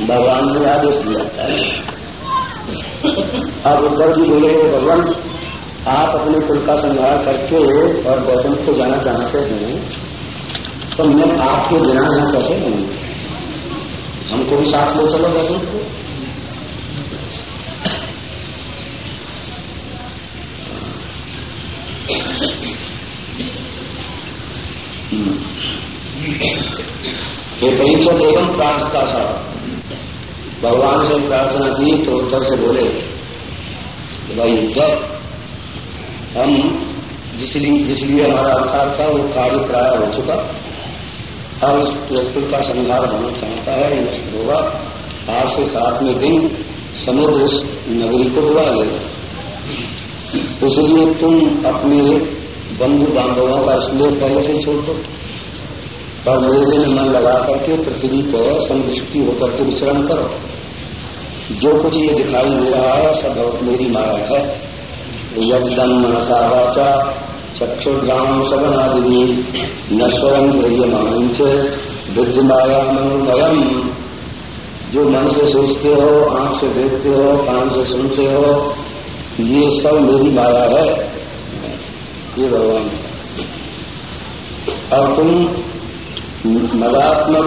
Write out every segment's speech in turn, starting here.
भगवान ने आदेश दिया। अब उद्धव जी बोले भगवान, आप अपने कुल का संहार करके और गौतम को जाना चाहते हैं तो मैं आपके बिना यहाँ कैसे रहूँगा हमको भी साथ ले चलो गौतम को। ये परीक्षक एवं प्रार्थता था भगवान से प्रार्थना की तो उत्तर से बोले भाई जब हम जिसलिए हमारा अवतार था, वो कार्य प्राय हो चुका। अब इस व्यक्ति का संहार होना चाहता है नष्ट होगा। आज से सातवें दिन समुद्र इस नगरी को डुबा लेगा इसलिए तुम अपने बंधु बांधवों का स्नेह पहले से छोड़ दो। और मेरे में मन लगा करके पृथ्वी पर संदृष्टि होकर के विचरण करो। जो कुछ ये दिखाई दे रहा है, सब मेरी माया है। यदम मनसा वाचा न स्वयं गृहमांच बुद्ध माया मनोमयम। जो मन से सोचते हो, आँख से देखते हो, कान से सुनते हो, ये सब मेरी माया है। ये भगवान। और तुम मदात्मक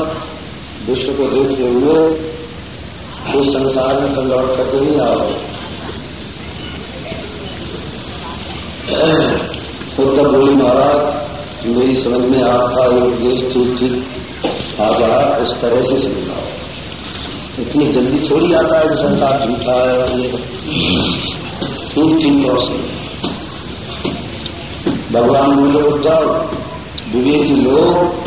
विश्व को देखते हुए इस संसार में कल लौट करके नहीं आओ। उत्तर बोली महाराज, मेरी समझ में आपका ये उपदेश ठीक ठीक आ जा इस तरह से समझाओ इतनी जल्दी थोड़ी आता है कि संसार झूठा है ये ठीक ठीक और भगवान बोले उद्धव विवेकी लोग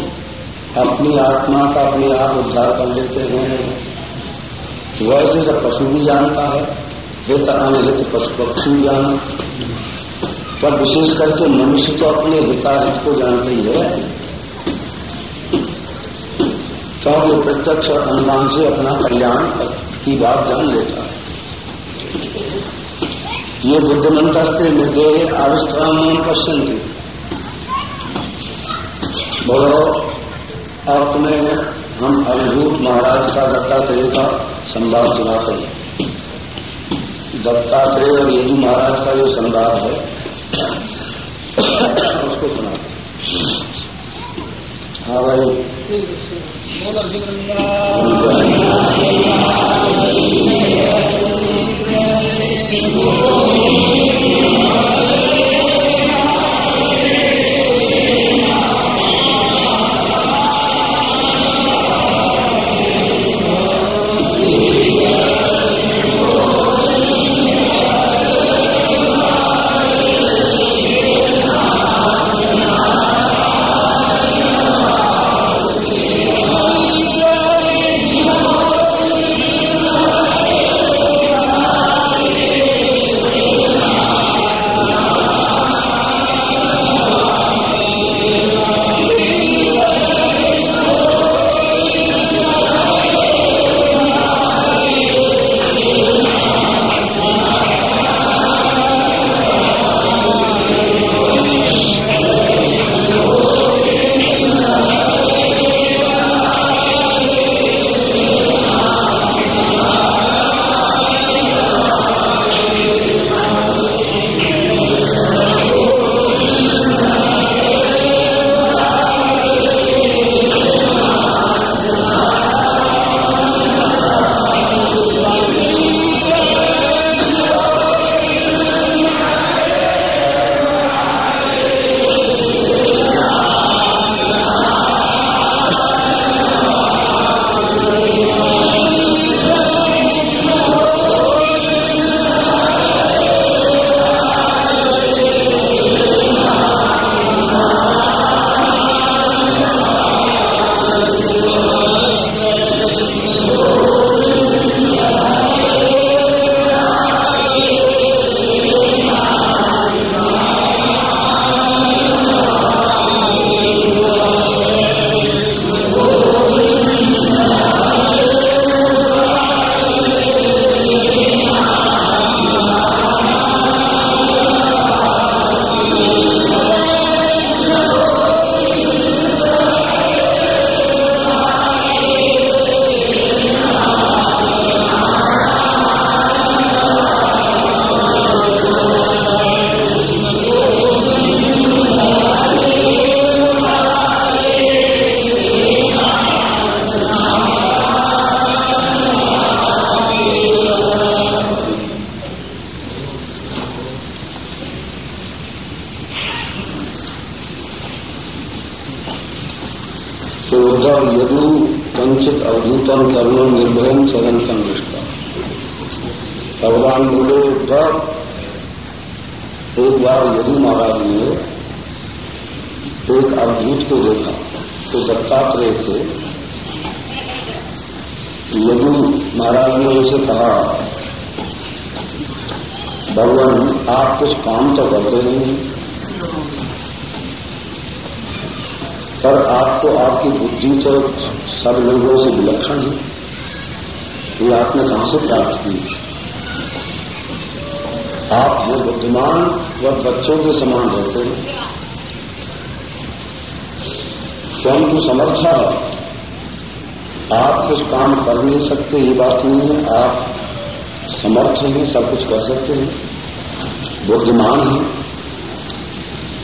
अपनी आत्मा का अपने आप उद्धार कर लेते हैं। वैसे जब पशु भी जानता है हित आने हित पशु पक्षी जाना। पर विशेष करके मनुष्य तो अपने हिताहित को जानते ही है। क्योंकि प्रत्यक्ष और अनुमान से अपना कल्याण की बात जान लेता है। ये बुद्धिमंतस्त्र निर्देह आविष्क्राम पश्यंती बोलो। और हम अभिभूत महाराज का दत्तात्रेय का संवाद सुनाते हैं। दत्तात्रेय और यदु महाराज का जो संवाद है, उसको सुनाते हाँ भाई। एक अवधूत को देखा तो दत्तात्रेय थे यदु महाराज ने उनसे कहा, भगवान, आप कुछ काम तो करते नहीं पर आपको आपकी बुद्धि तो सब लोगों से विलक्षण है। ये आपने कहाँ से प्राप्त की? आप जो बुद्धिमान व बच्चों के समान रहते हैं। स्वयं को समर्था है। आप कुछ काम कर नहीं सकते, ये बात नहीं है। आप समर्थ हैं, सब कुछ कर सकते हैं। बुद्धिमान हैं।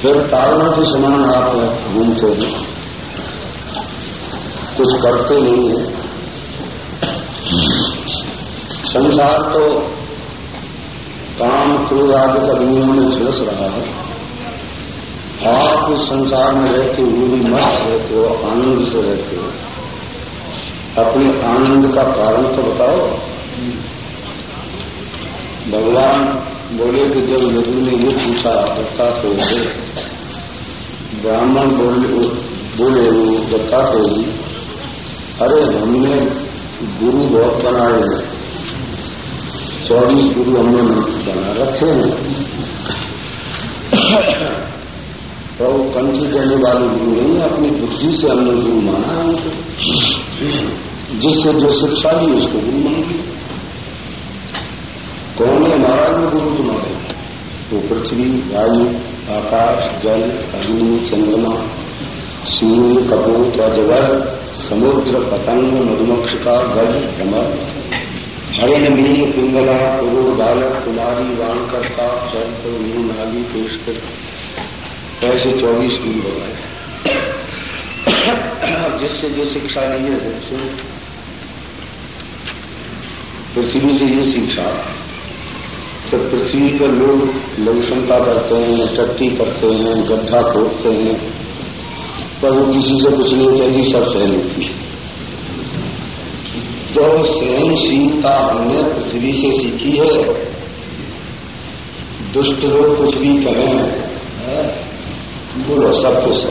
फिर कारणों के समान आप घूमते हैं। कुछ करते नहीं है। संसार तो काम, क्रोध आदि कदमियों में झुलस रहा है। आप इस संसार में रहते हुए भी मस्त रहते हो, आनंद से रहते हो। अपने आनंद का कारण तो बताओ। भगवान बोले कि जब यदु ने ये पूछा दत्ता को ब्राह्मण बोले बोले वो दत्ता को अरे, हमने गुरु बहुत बनाए हैं। चौबीस गुरु हमने बना रखे हैं। तो वो कंठी देने वाले गुरु नहीं अपनी बुद्धि से हमने गुरु माना है उनको। जिससे जो शिक्षा ली उसको गुरु मान लिया कौन है महाराज में गुरु तुम्हारे? वो पृथ्वी, वायु, आकाश, जल, अग्नि, चंद्रमा, सूर्य, कपूत अजगर समुद्र, पतंग, मधुमक्षिका, गज भ्रमर हरिण मीन पिंगला पुरुष बालक, कुमारी वाणकर्ता चैत्र नील नाली पेशकर ऐसे चौबीस गुरु बताए जिससे जो शिक्षा नहीं है, उससे पृथ्वी से ये शिक्षा। तो पृथ्वी पर लोग लघुशंका करते हैं टट्टी करते हैं, गड्ढा खोदते हैं, पर वो किसी से कुछ नहीं कहती सब सह लेती तो सहनशीलता हमने पृथ्वी से सीखी है। दुष्ट लोग कुछ भी कहें बोलो सब कुछ सह।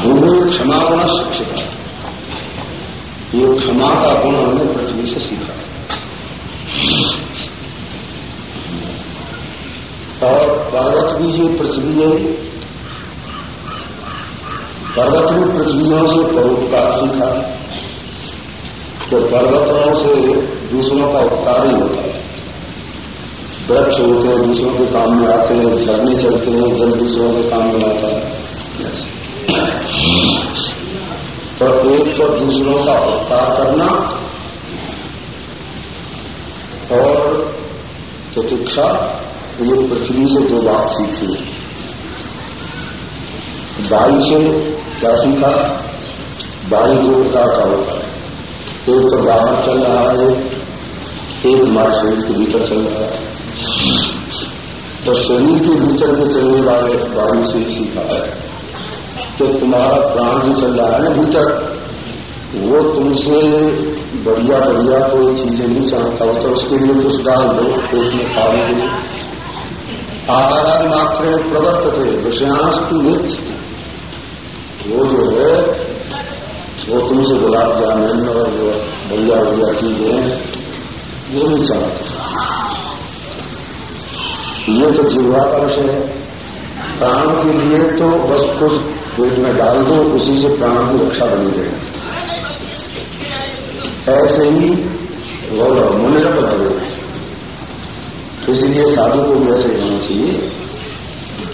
भूमि क्षमा गुण शिक्षित ये क्षमा का गुण हमने पृथ्वी से सीखा। और पर्वत भी ये पृथ्वी है। पर्वत भी पृथ्वियों से परोपकार सीखा। तो पर्वतों से दूसरों का उपकार ही होता है। वृक्ष होते हैं, दूसरों के काम में आते हैं, झरने चलते हैं जल दूसरों के काम में आता है। तो एक पर दूसरों का उपकार करना और प्रतीक्षा, ये पृथ्वी से दो बात सीखी। है वायु से क्या सीखा? वायु दो प्रकार का होता है। एक तो बाहर चल रहा है, एक हमारे शरीर के भीतर चल रहा है। तो शरीर के भीतर के चलने वाले वायु से सीखा है तो तुम्हारा प्राण जो चल रहा है ना भीतर, वो तुमसे बढ़िया बढ़िया कोई चीज़ें नहीं चाहता होता, उसके लिए कुछ डाल दो पेट में खाने के लिए। आहारादि मात्र प्रवर्त थे विषयांश की मिर्च वो जो है, वो तुमसे गुलाब जामुन और बढ़िया बढ़िया चीज़ें वो नहीं चाहता। ये तो जीवा का विषय है। प्राण के लिए तो बस कुछ पेट में डाल दो, उसी से प्राण की रक्षा बनी रहेगी ऐसे ही बोलो मुनिर बदलो इसलिए साधु को भी ऐसे होना चाहिए,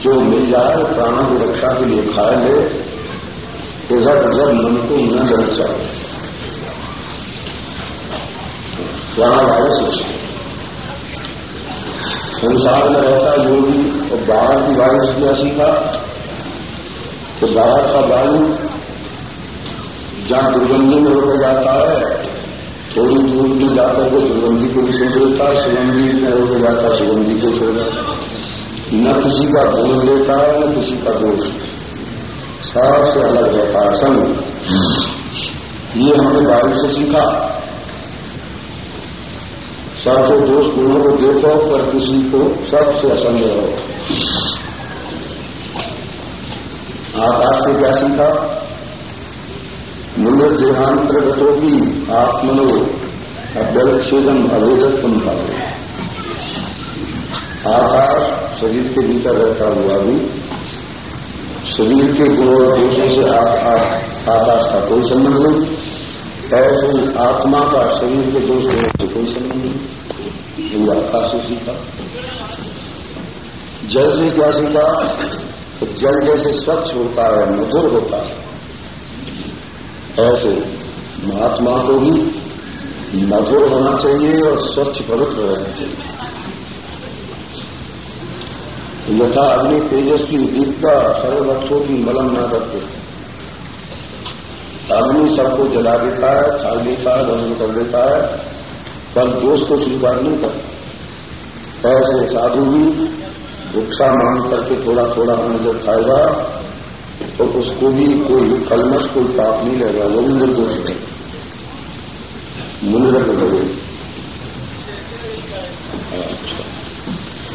जो मिल जाए, प्राणों की रक्षा के लिए खा ले इधर उधर मन को न जल चाहिए प्राणवायु शिक्षा संसार में रहता योगी और बाहर की वायु से क्या सीखा तो बाहर का वायु जहाँ दुर्गंधी में होकर जाता है, थोड़ी दूर में जाकर के दुर्गंधी को भी छोड़ देता है, सुगंधी में होकर जाता है, सुगंधी को छोड़ देता न किसी का गुण देता है, न किसी का दोष। सबसे अलग रहता है, संग। ये हमने वायु से सीखा। सबके दोष गुणों को देखो पर किसी को सबसे असंग रहो। आकाश से क्या सीखा? मुनिर्देहांतर्गतों की आत्मनो अव्यवच्छेदम अभेदत्व का आकाश शरीर के भीतर रहता हुआ भी, शरीर के गुण और दोषों से आकाश का कोई संबंध नहीं। ऐसे आत्मा का शरीर के दोष गुणों से कोई संबंध नहीं। ये आकाश से सीखा जल से क्या सीखा? तो जल जैसे स्वच्छ होता है, मधुर होता है। ऐसे महात्मा को भी मधुर होना चाहिए और स्वच्छ पवित्र रहना चाहिए। यथा अग्नि तेजस्वी दीपका सर्वभक्षों की मलम न करते। अग्नि सबको जला देता है, खा लेता है भस्म कर देता है, पर दोष को स्वीकार नहीं करता। ऐसे साधु भी भिक्षा मांग करके थोड़ा थोड़ा अन्न जब खाएगा तो उसको भी कोई कलमश, कोई पाप नहीं लेगा, वो भी निर्दोष है। मुनिरक लगे अच्छा।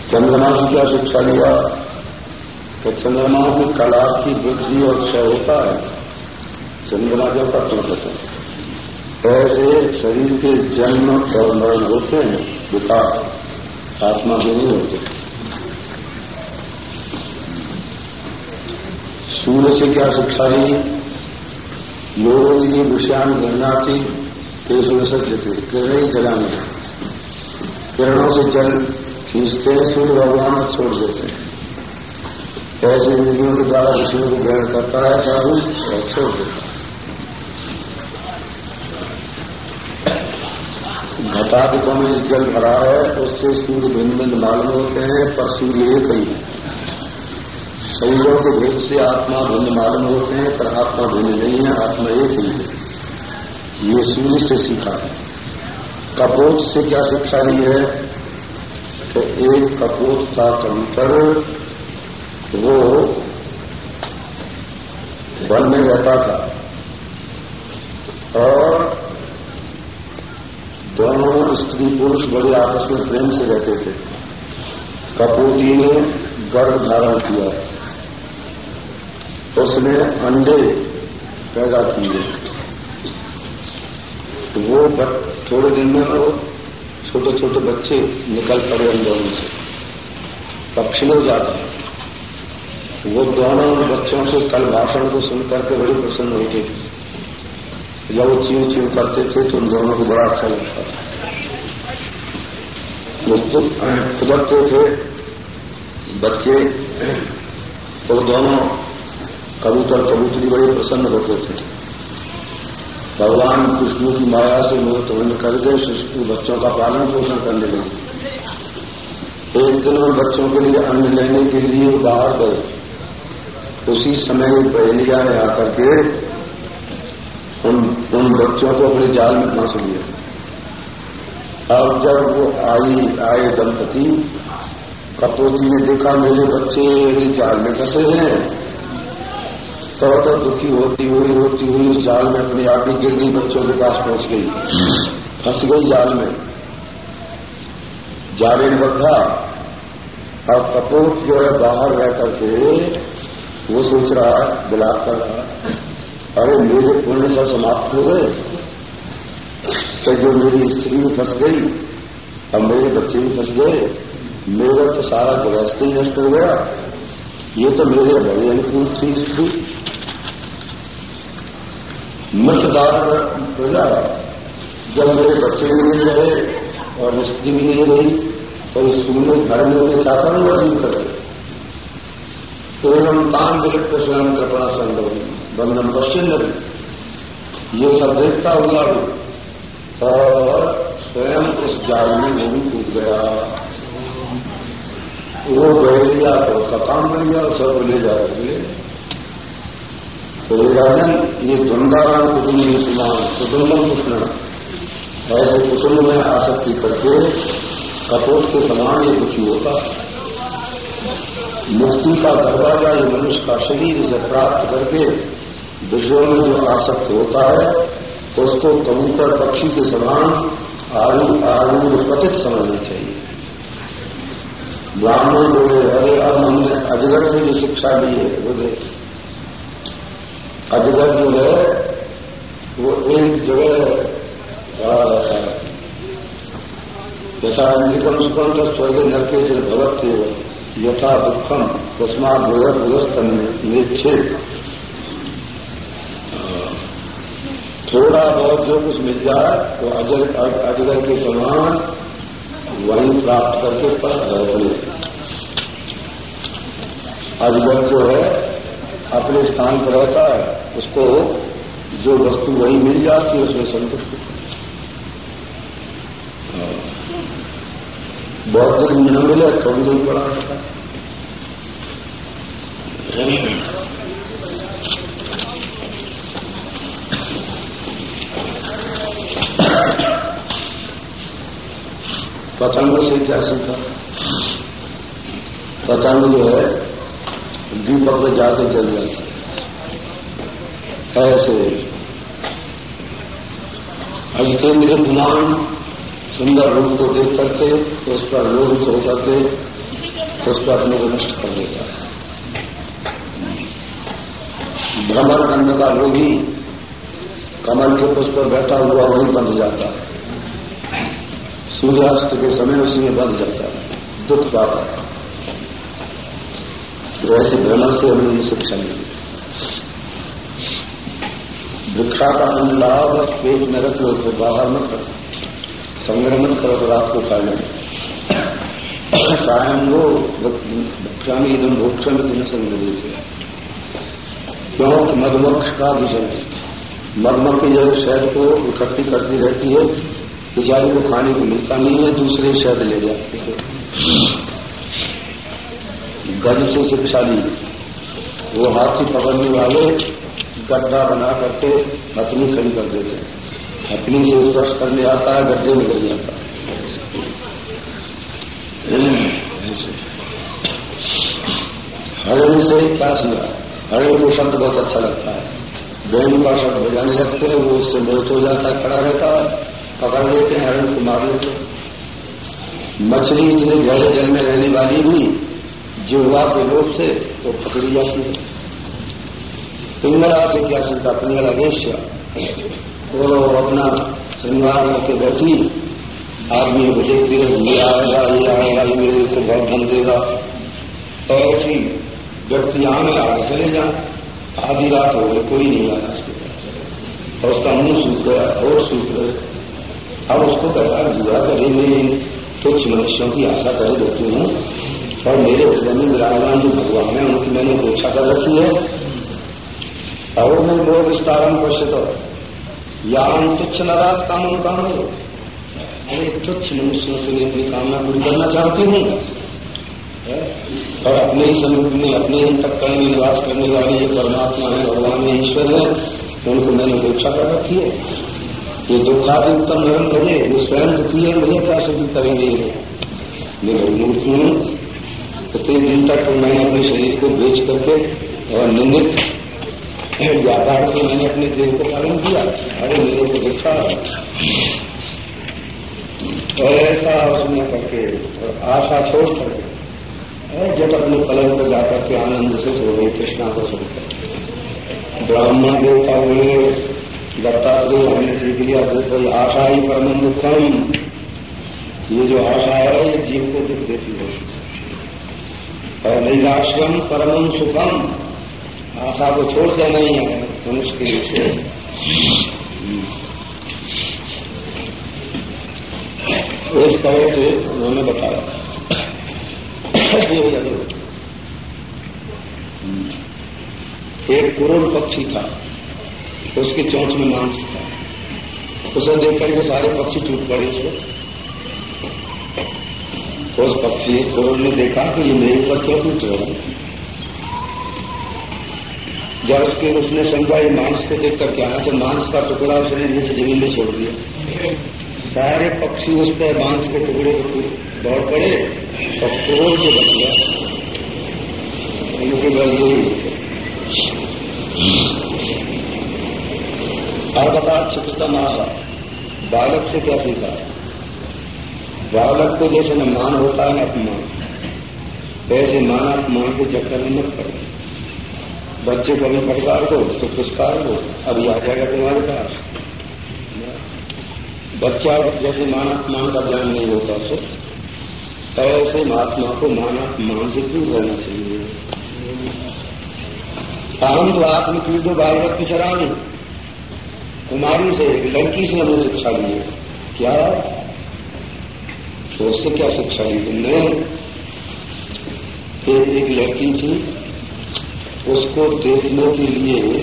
चंद्रमा की क्या शिक्षा लिया? कि चंद्रमाओं की कला की वृद्धि और क्षय होता है। चंद्रमा का तुम कहते ऐसे शरीर के जन्म और मरण होते हैं विकास आत्मा के नहीं होते सूर्य से क्या शिक्षा ली लोगों की विषयान गणना थी तेज में सज्ज थे किरण ही जलाने किरणों से जल खींचते हैं, सूर्य भगवान छोड़ देते हैं। ऐसे इंद्रियों के द्वारा विषयों को ग्रहण करता है साधु और छोड़ देता है। घटाधिकों में जल भरा है, उससे सूर्य भिन्न भिन्न मालूम होते हैं, पर सूर्य एक ही है। शरीरों के भेद से आत्मा भिन्न मालूम होते हैं, पर आत्मा भिन्न नहीं है, आत्मा एक ही है। ये सूर्य से सीखा है। कपोत से क्या शिक्षा ली है? कि एक कपोत का कंकर, वो वन में रहता था। और दोनों स्त्री पुरुष बड़े आपस में प्रेम से रहते थे। कपोती ने गर्भ धारण किया। उसने अंडे पैदा किए। तो वो थोड़े दिन में वो छोटे छोटे बच्चे निकल पड़े उन दोनों से। पक्षी हो जाता वो दोनों बच्चों से कल भाषण को सुन करके बड़ी प्रसन्न होती थी। जब वो चीव चीव करते थे तो उन दोनों को बड़ा अच्छा लगता था। कुदरते थे, बच्चे तो दोनों कबूतर कबूतरी बड़े प्रसन्न होते थे। भगवान कृष्ण की माया से मोहित होने करके शिशु बच्चों का पालन पोषण करने लगे। एक दिन उन बच्चों के लिए अन्न लेने के लिए बाहर गए। उसी समय बहलिया ने आकर के उन उन बच्चों को अपने जाल में फंस लिया। अब जब वो आई, आए दंपति, कपोती ने देखा, मेरे बच्चे जाल में फंसे हैं। तो तो दुखी होती हुई होती हुई उस जाल में अपनी आप ही गिर गई बच्चों के पास पहुँच गई। फंस गई जाल में। जाले ने बद्धा और कपूत जो है बाहर रह करके वो सोच रहा है बिलाप कर रहा है अरे मेरे पुण्य सब समाप्त हो गए। तो जो मेरी स्त्री भी फंस गई, अब मेरे बच्चे भी फंस गए। मेरा तो सारा गृहस्थ ही नष्ट हो गया। ये तो मेरे बड़े अनुकूल थी स्त्री। मतदार प्रजा, जब मेरे बच्चे भी नहीं रहे और स्त्री भी नहीं रही तो इस शून्य घर में क्या करूँगा जीव करे। एवं तान विलिप्त स्वयं कृपणा बंधन पश्चिम ये सब देखता हुआ भी और स्वयं उस जाल में भी कूद गया। वो गया तो उसका काम बन गया और सब ले जा रहे तो राजन, ये द्वंदाराम कुटुंब कुमार, कुटुंबम कृष्ण। ऐसे कुटुंब में आसक्ति करके कपोट के समान ये दुखी होता। मुक्ति का दरवाज़ा ये मनुष्य का शरीर से प्राप्त करके विषयों में जो आसक्त होता है, उसको कबूतर पक्षी के समान आरूढ़ पतित समझना चाहिए। ब्राह्मण बोले, अरे, अब हमने अजगर से जो शिक्षा ली है, वो अजगर जो है, वो एक जगह यथा निकम सुखम तो स्वर्ग नरके से भगत यथा दुखम तस्मात भगत भगस्तन निच्छेद थोड़ा बहुत जो कुछ मिल जाए तो अजर अजगर के समान वही प्राप्त करके अपने अजगर जो है, अपने स्थान पर रहता है, उसको जो वस्तु वही मिल जाती है, उसमें संतुष्ट बहुत दिन न मिले थोड़ी देर बड़ा रहता पतंग से क्या सीखा? पतंग जो है, दीपक में जाके चल जाता ऐसे। अजितेंद्र गुमान सुंदर रूप को देख करके, उस पर लोहित होकर के उस पर अपने को नष्ट कर देता है। भ्रमर कंध का लोभी कमल के पुष्प पर बैठा हुआ वही बंध जाता। है सूर्यास्त के समय उसी में बंध जाता। है दुख पाता। है वैसे भ्रमण से हमने ये शिक्षा मिली भिक्षा का लाभ पेट में रख लो तो बाहर मत रखो। संग्रह मत करो तो रात को खा लेंगे सायं वो भिक्षा में एकदम भोक्षण दिन संग्रह क्योंकि मधुमक्ष का विषय मधुमक्खी जो शहद को इकट्ठी करती रहती है, बेचारी को खाने को मिलता नहीं है, दूसरे शहद ले जाते हैं। गज से शिक्षा ली वो हाथी पकड़ने वाले गड्ढा बना करके हथनी खड़ी कर देते हैं। हथनी से स्पर्श करने आता है, गड्ढे में गिर जाता है। से क्या सुना? हरण को शब्द बहुत अच्छा लगता है। बैन का शब्द बजाने लगते हैं, वो उससे बहुत हो जाता है, खड़ा रहता है, पकड़ लेते हैं, हरण को मार लेते हैं। मछली इतने गहरे जल में रहने वाली भी जिहवा के लोभ से वो पकड़ी जाती है। पिंगला से क्या चिंता पिंगला वो अपना श्रृंगार करके बैठी। आदमी मुझे देखती ये आएगा ये आएगा, ये मेरे को बहुत धन देगा। और व्यक्ति में आगे चले जाए। आधी रात हो गई, कोई नहीं आया उसके और उसका मुँह सूख गया और सूख गए। अब उसको कहता दिया करे मैं तुच्छ मनुष्यों की आशा करे देती हूँ। और मेरे हृदय में विराजमान जो भगवान है, उनकी मैंने उपेक्षा कर रखी है। और मैं लोग विस्तारण या हम तुच्छ नाराज़ काम काम अरे तुच्छ मनुष्यों से मैं अपनी कामना पूरी करना चाहती हूँ? और अपने ही समूह में, अपने ही तत्कर्ण में निवास करने वाले जो परमात्मा है, भगवान है ईश्वर है, उनको मैंने उपेक्षा कर रखी है। ये दुखादि उत्तम नरम करे वो स्वयं दुखी है मुझे क्या शुद्ध करेंगे। मैं मूर्ति हूँ प्रत्येक दिन तक मैंने अपने शरीर को बेच करके और निंदित व्यापार से मैंने अपने देह को पालन किया। अरे, मेरे को देखा और ऐसा उसने करके, और आशा छोड़ करके जब अपने पलंग पर जाकर के आनंद से सो गई कृष्णा को सुनकर ब्राह्मण देवता हुए दत्तात्रेय हमने सीख लिया ये आशा ही परम दुखम ये जो आशा है, ये जीव को दुख देती है। और निराश्रम परम सुखम, आशा को छोड़ देना ही है, मनुष्य के लिए। इस तरह से उन्होंने बताया। एक कुरुण पक्षी था। उसके चौंच में मांस था। उसे देख करके सारे पक्षी टूट पड़े उसको उस पक्षी कुरुण ने देखा कि ये मेरे ऊपर क्यों टूट रहे हैं? जब उसके उसने समझा ये मांस को देख कर क्या है तो मांस का टुकड़ा उसने नीचे ज़मीन में छोड़ दिया। सारे पक्षी उस पर मांस के टुकड़े दौड़ पड़े। और क्रोध से बच गया केवल यही और बता चित्तम बालक से क्या सीखा? बालक को जैसे न मान होता है न अपमान ऐसे मान अपमान के चक्कर में मत पड़े। बच्चे को भी परिवार को तो पुरस्कार को अभी आ जाएगा तुम्हारे पास। बच्चा जैसे मान अपमान का ज्ञान नहीं होता उसे ऐसे महात्मा को मान अपमान से रहना चाहिए। अहम तो आत्म दो भागवत की शराबी कुमारी से, एक लड़की से हमने शिक्षा ली है। क्या? तो उससे क्या शिक्षा ली? तुमने फिर एक लड़की थी। उसको देखने के लिए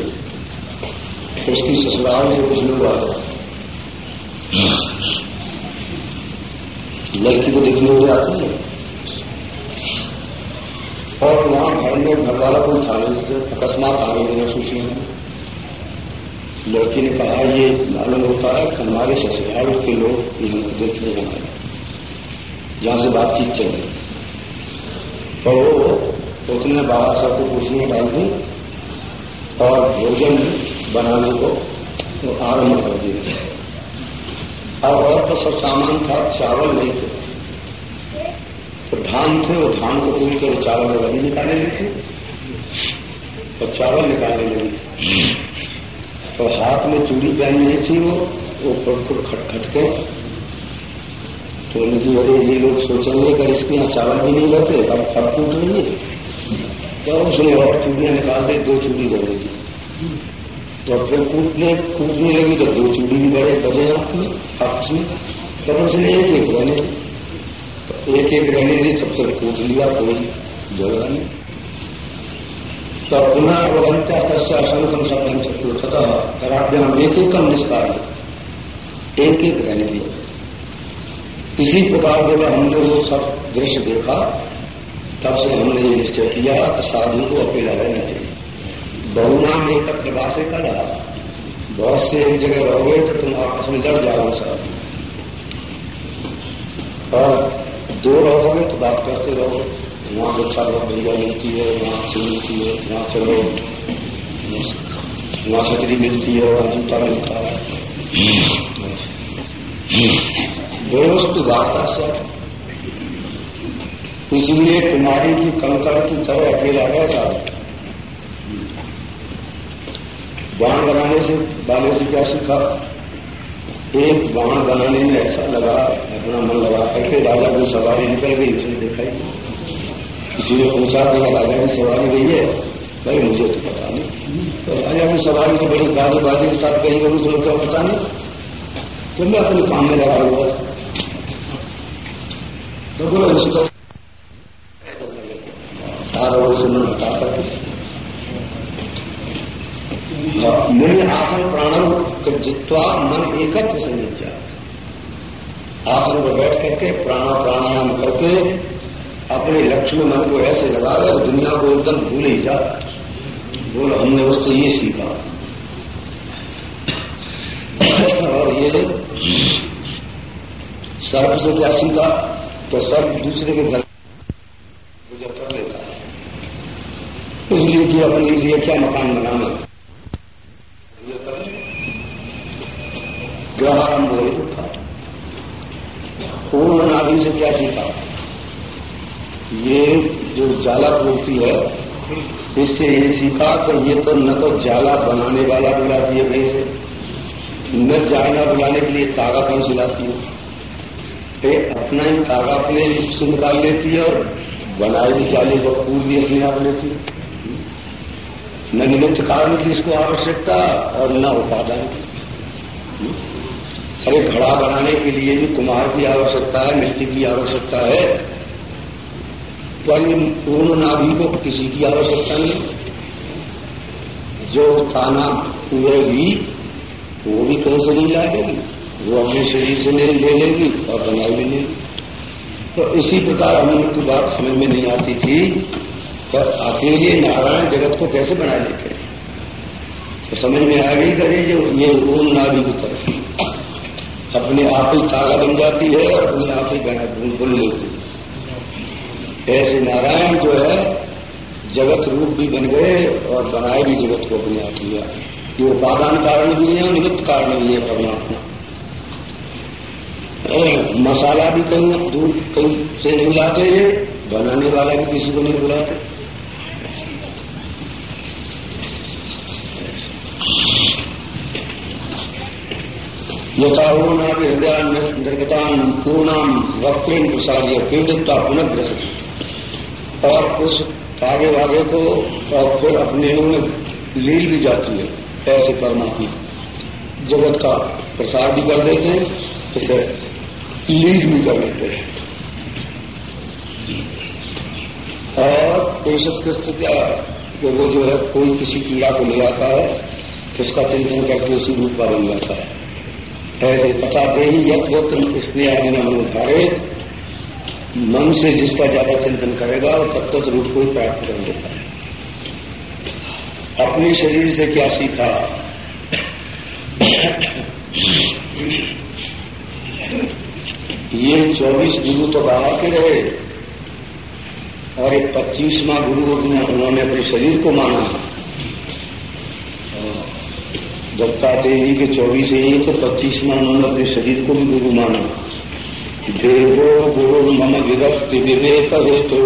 उसकी ससुराल से कुछ लोग आए। लड़की को देखने लिए आते हैं। और वहाँ घर में घर वाला कोई था नहीं अकस्मात आ गई बिना सूचना में लड़की ने कहा, ये मालूम होता है कि हमारे ससुराल के लोग देखने आए जहाँ से बातचीत चल रही तो वो उसने बाहर सबको कुर्सियाँ डाल दी और भोजन बनाने को तो आरंभ कर दिया। और तो सब सामान था, चावल नहीं थे। तो धान थे, वो धान को पूरी कर चावल वही निकालने लगे और चावल निकालने लगी तो हाथ में चूड़ी पहन नहीं थी वो वो फुट खटखट के। तो उनकी अरे ये लोग सोचेंगे अगर इसके यहाँ चावल भी नहीं रहते अब अब टूट रही है। तो उसने और चूड़ियाँ निकाल दे, दो चूड़ी बढ़ेगी तो फिर कूटने कूदने लगी तो दो चूड़ी भी बड़े हाथ में आपस में तब उसने एक एक रहने तो एक एक रहने दी, तब फिर कूद लिया, कोई जगह नहीं। तो पुनः अवगंत्या तस्या असंख्यम शब्दम चतुर्थतः तराभ्याम एक एक एकम निष्कार। एक एक रहने दिया इसी प्रकार जब हमने वो सब दृश्य देखा। तब से हमने ये निश्चय किया कि साधु को अकेला रहना चाहिए। बहुनाम एकत्र वासे का बहुत से एक जगह रहोगे तो तुम आपस में लड़ जाओगे सब। और दो रहोगे तो बात करते रहो वहाँ अच्छा बहुत बढ़िया मिलती है, वहाँ अच्छी मिलती है, वहाँ चलो वहाँ छतरी मिलती है, वहाँ जूता मिलता है। दोस्त वार्ता सर। इसलिए कुमारी की कंकड़ की तरह अकेला रहता है बाण बनाने से बाले से क्या सीखा? एक बाण बनाने में ऐसा लगा, अपना मन लगा करके राजा की सवारी निकल गई, उसने देखा ही किसी ने पूछा कि राजा की सवारी गई है? भाई मुझे तो पता नहीं। तो राजा की सवारी तो बड़ी गाड़ी बाजी के साथ गई होगी तुम्हें क्या पता नहीं। तो मैं अपने काम में लगा हुआ तो बोलो इसको सारा वो सुनना हटा करके मुनि आसन प्राणम जित्वा मन एकत्र संयुक्त आसन पर बैठ करके प्राणा प्राणायाम करके अपने लक्ष्य में मन को ऐसे लगावे और दुनिया को एकदम भूल ही जा। बोल, हमने उसको ये सीखा। और ये सर्प से क्या सीखा? तो सर्प दूसरे के घर गुजर कर लेता है। इसलिए कि अपने लिए क्या मकान बनाना ग्रहारंभ हो था पूर्ण नाभि से क्या सीखा ये जो जाला पूर्ति है, इससे ये सीखा कि ये तो न तो जाला बनाने वाला बुलाती है कहीं से न जाला बुलाने के लिए तागा कहीं से लाती है? ये अपना ही तागा अपने से निकाल लेती है और बनाए भी जाले को फूल भी अपने आप लेती है। न निमित्त कारण की इसको आवश्यकता और न उपादान की। अरे घड़ा बनाने के लिए भी कुमार की आवश्यकता है, मिट्टी की आवश्यकता है। पर पूर्ण नाभि को किसी की आवश्यकता नहीं। जो ताना हुएगी वो भी कहीं से नहीं लाएगी, वो अपने शरीर से नहीं ले लेगी और बनाई भी नहीं। तो इसी प्रकार हमें की बात समझ में नहीं आती थी, पर अकेले नारायण जगत को कैसे बना लेते हैं? तो समझ में आ गई करे जो ये पूर्ण नाभि की तरफ़। अपने आप ही ताला बन जाती है और अपने आप ही बना भूल भूल लेती है। ऐसे नारायण जो है, जगत रूप भी बन गए और बनाए भी जगत को अपने आप लिया ये उपादान कारण भी है और निमित्त कारण भी है परमात्मा। मसाला भी कहीं दूर, कहीं से नहीं लाते हैं बनाने वाला भी किसी को नहीं बुलाते। यथाहूना हृदय निर्गतान पूर्णाम वक्रीन प्रसाद पीड़ितता पुनः ग्रसित और उस आगे वागे को और फिर अपने में लील भी जाती है, ऐसे परमात्मा। जगत का प्रसार भी कर देते हैं इसे लील भी कर देते हैं। और पेशस की स्थिति, वो जो है, कोई किसी कीड़ा को ले आता है, उसका चिंतन करके उसी रूप का बन जाता है। तथा दे ही यत्न इसलिए आगे निर्धारित मन से जिसका ज़्यादा चिंतन करेगा, और तत्त रूप को ही प्राप्त कर लेता है। अपने शरीर से क्या सीखा? ये चौबीस गुरु तो बाहर के रहे, और एक पच्चीसवा गुरु उन्होंने अपने शरीर को माना। दत्ता देवी के चौबीस ही तो पच्चीसवा उन्होंने अपने शरीर को भी गुरु माना। देवो गुरु मम विरक्ति विवेक हेतु।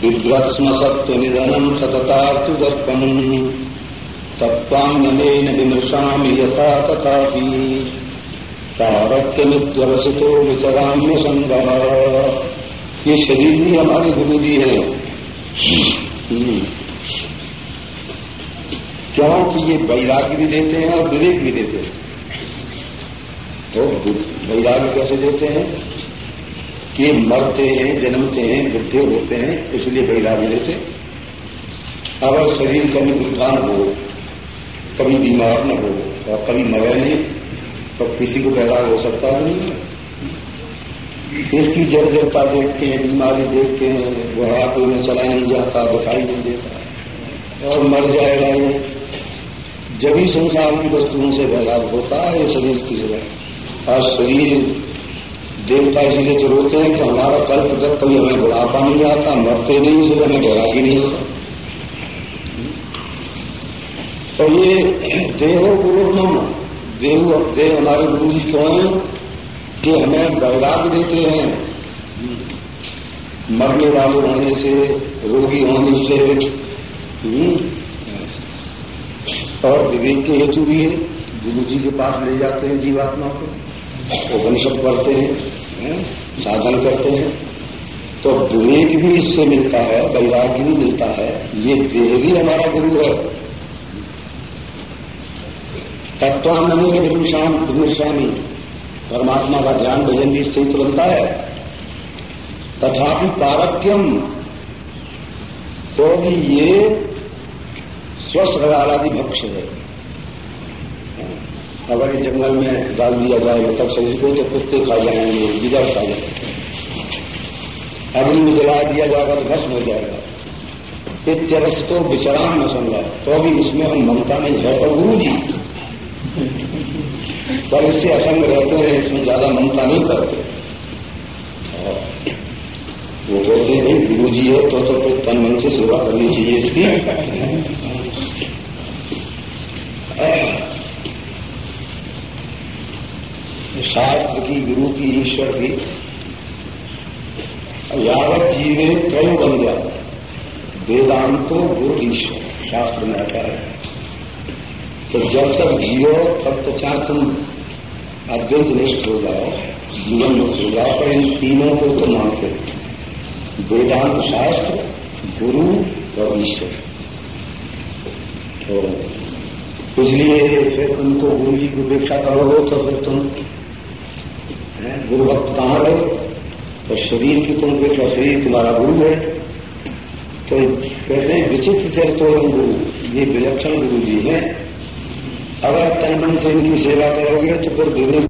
बिभ्रत्स्म सत्व निधनम सतता सततार्थदर्पम तत्वांगनेन विमृशामि यथा तथापि। तारक्यमित्यवसितो विचराम्य संगम ये शरीर भी हमारे गुरु जी है। हम्म। क्योंकि ये वैराग्य भी देते हैं और विवेक भी देते हैं? तो वैराग्य कैसे देते हैं? कि मरते हैं, जन्मते हैं, वृद्धे होते हैं, इसलिए वैराग्य देते अगर शरीर कभी उत्थान हो, कभी बीमार न हो और कभी मरे नहीं तो किसी को वैराग हो सकता नहीं इसकी जर्जरता देखते हैं, बीमारी देखते हैं वो हाथ में चला, नहीं जाता, दिखाई नहीं देता। और मर जाएगा ये जब ही संसार की वस्तुओं से वैराग होता है शरीर की जगह। और शरीर देवता इसलिए ज़रूरत है कि हमारा कल्प तक कभी हमें बुढ़ापा नहीं आता मरते नहीं इसलिए हमें ही नहीं होता। तो ये देहो गुरु नम देव देह हमारे गुरु जी क्यों हैं? कि हमें वैराग देते हैं। मरने वाले होने से रोगी होने से हम्म, और विवेक के हेतु भी है। गुरु जी के पास ले जाते हैं जीवात्मा को। उपनिषद पढ़ते हैं साधन करते हैं। तो विवेक भी इससे मिलता है, वैराग्य भी मिलता है। ये देह भी हमारा गुरु है। तत्वानंद विमृशाम विमृशामी परमात्मा का ध्यान भजन भी इससे स्थित बनता है। तथापि पारक्यम तो भी ये स्वस्थ आदि भक्ष है अगर जंगल में डाल दिया जाए मृतक शरीर को तो कुत्ते खा जाएँगे गिदड़ खा जाएँगे। अग्नि में जला दिया जाएगा तो भस्म हो जाएगा। इत्यवश तो विचराम न समझा तो अभी इसमें हम ममता नहीं है, और गुरु जी पर इससे असंग रहते हैं, इसमें ज़्यादा ममता नहीं करते। वो कहते नहीं गुरु जी है तो तो फिर तन मन से सेवा करनी चाहिए इसकी। शास्त्र की गुरु की ईश्वर की यावत जीवे त्रय गया वेदांतो गुरु ईश्वर, शास्त्र में आता है। तो जब तक जियो, तब तक चाहे तुम अद्वैत निष्ठ हो जाओ, जीवन मुक्त हो जाओ, पर इन तीनों को तो मानते वेदांत शास्त्र, गुरु और ईश्वर। तो इसलिए फिर तुमको गुरु जी की उपेक्षा करोगे तो फिर तुम गुरु भक्त कहाँ रहे? तो शरीर की तुम उपेक्षा शरीर तुम्हारा गुरु है। तो कहते हैं, विचित्र चरित्र गुरु, ये विलक्षण गुरु जी हैं। अगर तन मन से इनकी सेवा करोगे तो फिर विभिन्न